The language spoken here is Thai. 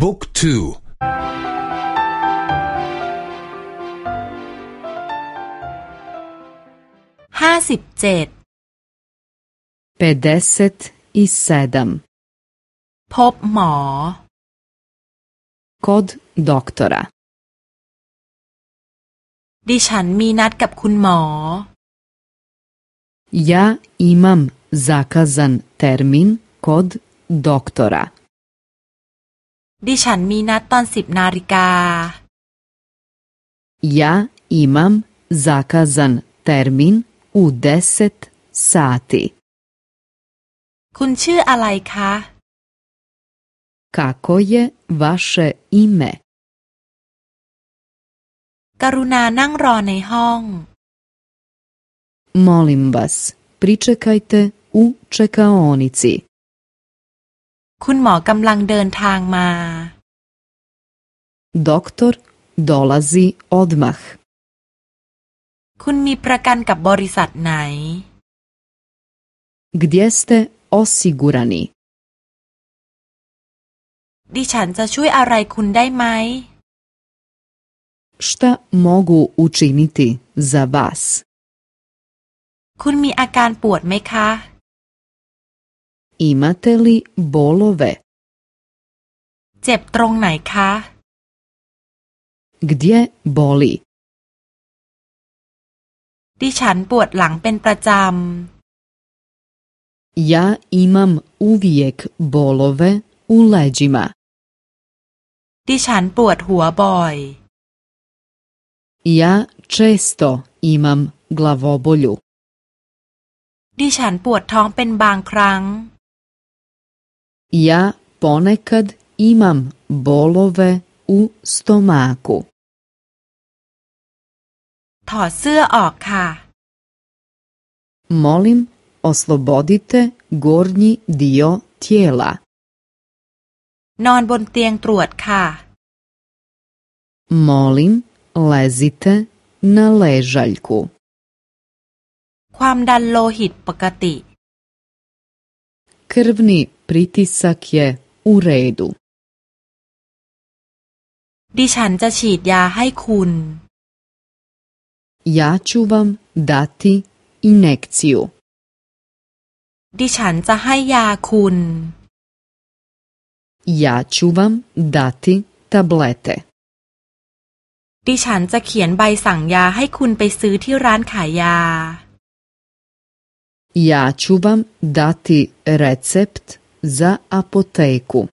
บุ๊กทูห้าสิบเจ็ดเปเดสตอิสเซดัมพบหมอคดด็อกเตอร์ดิฉันมีนัดกับคุณหมอ ยาอิมัมซาคาซันเทอร์มินคดด็อกเตอร์ดิฉันมีนัดตอนสิบนาฬิกา Ja imam zakazan termin u deset sati. คุณชื่ออะไรคะ Kako je vaše ime? กรุณานั่งรอในห้อง Molim vas, pričekajte u čekaonici. คุณหมอกำลังเดินทางมาด็อกเตอร์ดอลาซีออดมคุณมีประกันกับบริษัทไหนกดีสเตออ s ิกูรานี ดิฉันจะช่วยอะไรคุณได้ไหม š ตมอกูอูชินิติซาบาส คุณมีอาการปวดไหมคะอิมาเตลิโบโลเวเจ็บตรงไหนคะกดีบอลีดิฉันปวดหลังเป็นประจำยาอิมัมอูวิเอกบโลเวอูเลจิมาดิฉันปวดหัวบ่อยยาเชสโตอิมัมกลาวบอลูดิฉันปวดท้องเป็นบางครั้ง Ja ponekad imam bolove u stomaku. ka. Molim, oslobodite gornji dio tijela. Non ka. Molim, lezite na ležaljku. pokati Krvni Pritisak je u redu. ดิฉันจะฉีดยาให้คุณ Ja ću vam dati injekciju. ดิฉันจะให้ยาคุณ Ja ću vam dati tablete. ดิฉันจะเขียนใบสั่งยาให้คุณไปซื้อที่ร้านขายยา Ja ću vam dati recept za apoteku